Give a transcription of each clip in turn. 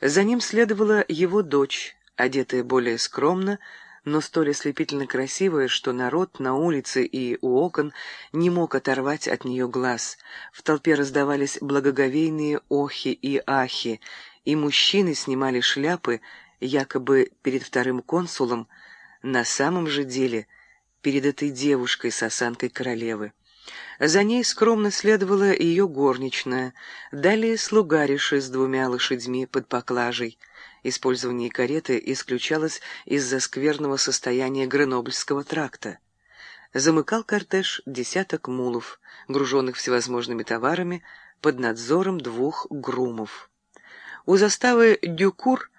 За ним следовала его дочь, одетая более скромно, но столь ослепительно красивая, что народ на улице и у окон не мог оторвать от нее глаз. В толпе раздавались благоговейные охи и ахи, и мужчины снимали шляпы, якобы перед вторым консулом, на самом же деле перед этой девушкой с осанкой королевы. За ней скромно следовала ее горничная, далее слугариши с двумя лошадьми под поклажей. Использование кареты исключалось из-за скверного состояния Гренобльского тракта. Замыкал кортеж десяток мулов, груженных всевозможными товарами, под надзором двух грумов. У заставы Дюкур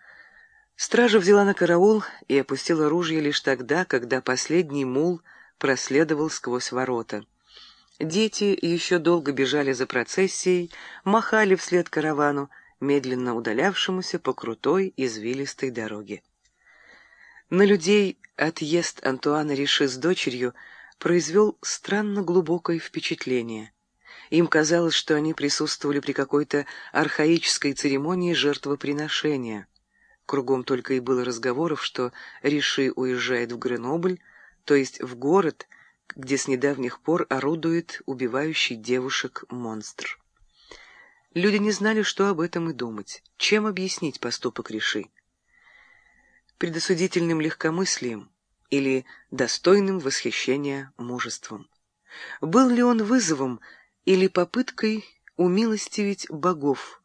стража взяла на караул и опустила ружье лишь тогда, когда последний мул проследовал сквозь ворота. Дети еще долго бежали за процессией, махали вслед каравану, медленно удалявшемуся по крутой извилистой дороге. На людей отъезд Антуана Риши с дочерью произвел странно глубокое впечатление. Им казалось, что они присутствовали при какой-то архаической церемонии жертвоприношения. Кругом только и было разговоров, что Риши уезжает в Гренобль, то есть в город, где с недавних пор орудует убивающий девушек монстр. Люди не знали, что об этом и думать, чем объяснить поступок Риши. Предосудительным легкомыслием или достойным восхищения мужеством. Был ли он вызовом или попыткой умилостивить богов?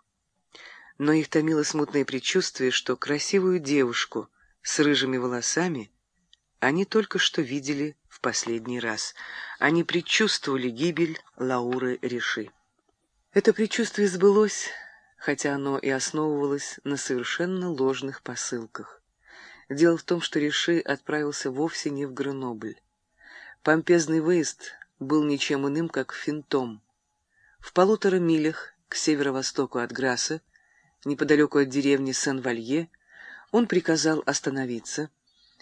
Но их томило смутное предчувствие, что красивую девушку с рыжими волосами они только что видели последний раз. Они предчувствовали гибель Лауры Риши. Это предчувствие сбылось, хотя оно и основывалось на совершенно ложных посылках. Дело в том, что Риши отправился вовсе не в Гренобль. Помпезный выезд был ничем иным, как финтом. В полутора милях к северо-востоку от Граса, неподалеку от деревни Сен-Валье, он приказал остановиться,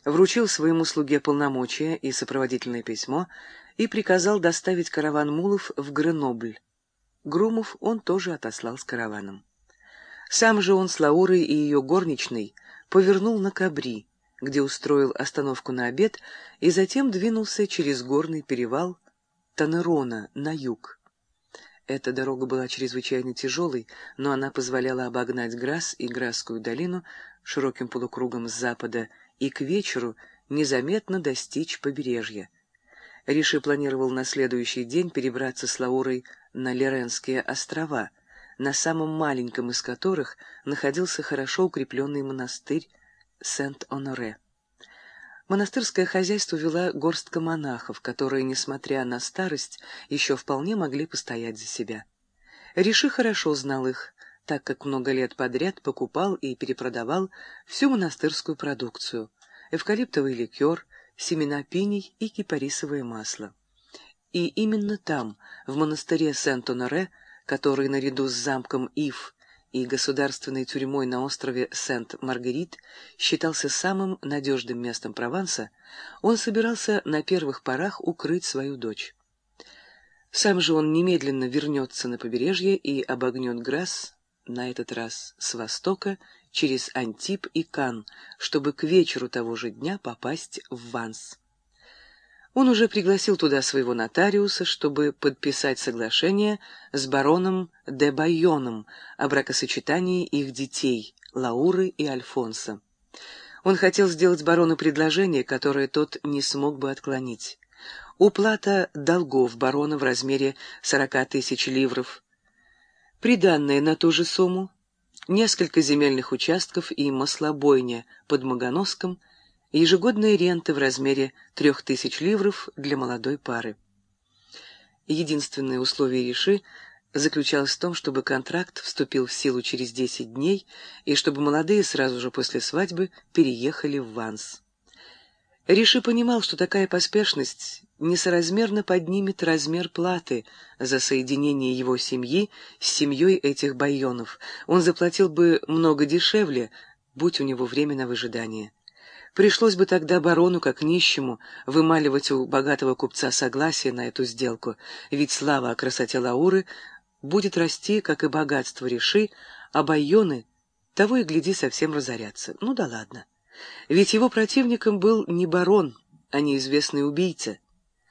вручил своему слуге полномочия и сопроводительное письмо и приказал доставить караван мулов в Гренобль. Грумов он тоже отослал с караваном. Сам же он с Лаурой и ее горничной повернул на Кабри, где устроил остановку на обед, и затем двинулся через горный перевал Танерона на юг. Эта дорога была чрезвычайно тяжелой, но она позволяла обогнать Грасс и Грасскую долину широким полукругом с запада и к вечеру незаметно достичь побережья. Риши планировал на следующий день перебраться с Лаурой на Леренские острова, на самом маленьком из которых находился хорошо укрепленный монастырь Сент-Оноре. Монастырское хозяйство вела горстка монахов, которые, несмотря на старость, еще вполне могли постоять за себя. Риши хорошо знал их, так как много лет подряд покупал и перепродавал всю монастырскую продукцию — эвкалиптовый ликер, семена пиней и кипарисовое масло. И именно там, в монастыре Сент-Оноре, который наряду с замком Ив и государственной тюрьмой на острове Сент-Маргарит считался самым надежным местом Прованса, он собирался на первых порах укрыть свою дочь. Сам же он немедленно вернется на побережье и обогнет Грасс, на этот раз с востока, через Антип и Кан, чтобы к вечеру того же дня попасть в Ванс. Он уже пригласил туда своего нотариуса, чтобы подписать соглашение с бароном де Байоном о бракосочетании их детей, Лауры и Альфонса. Он хотел сделать барону предложение, которое тот не смог бы отклонить. Уплата долгов барона в размере 40 тысяч ливров, приданное на ту же сумму, несколько земельных участков и маслобойня под Магоноском — ежегодные ренты в размере трех тысяч ливров для молодой пары. Единственное условие Риши заключалось в том, чтобы контракт вступил в силу через 10 дней и чтобы молодые сразу же после свадьбы переехали в Ванс. Риши понимал, что такая поспешность несоразмерно поднимет размер платы за соединение его семьи с семьей этих байонов. Он заплатил бы много дешевле, будь у него время на выжидание. Пришлось бы тогда барону, как нищему, вымаливать у богатого купца согласие на эту сделку, ведь слава о красоте Лауры будет расти, как и богатство Реши, а байоны того и гляди совсем разоряться. Ну да ладно. Ведь его противником был не барон, а неизвестный убийца.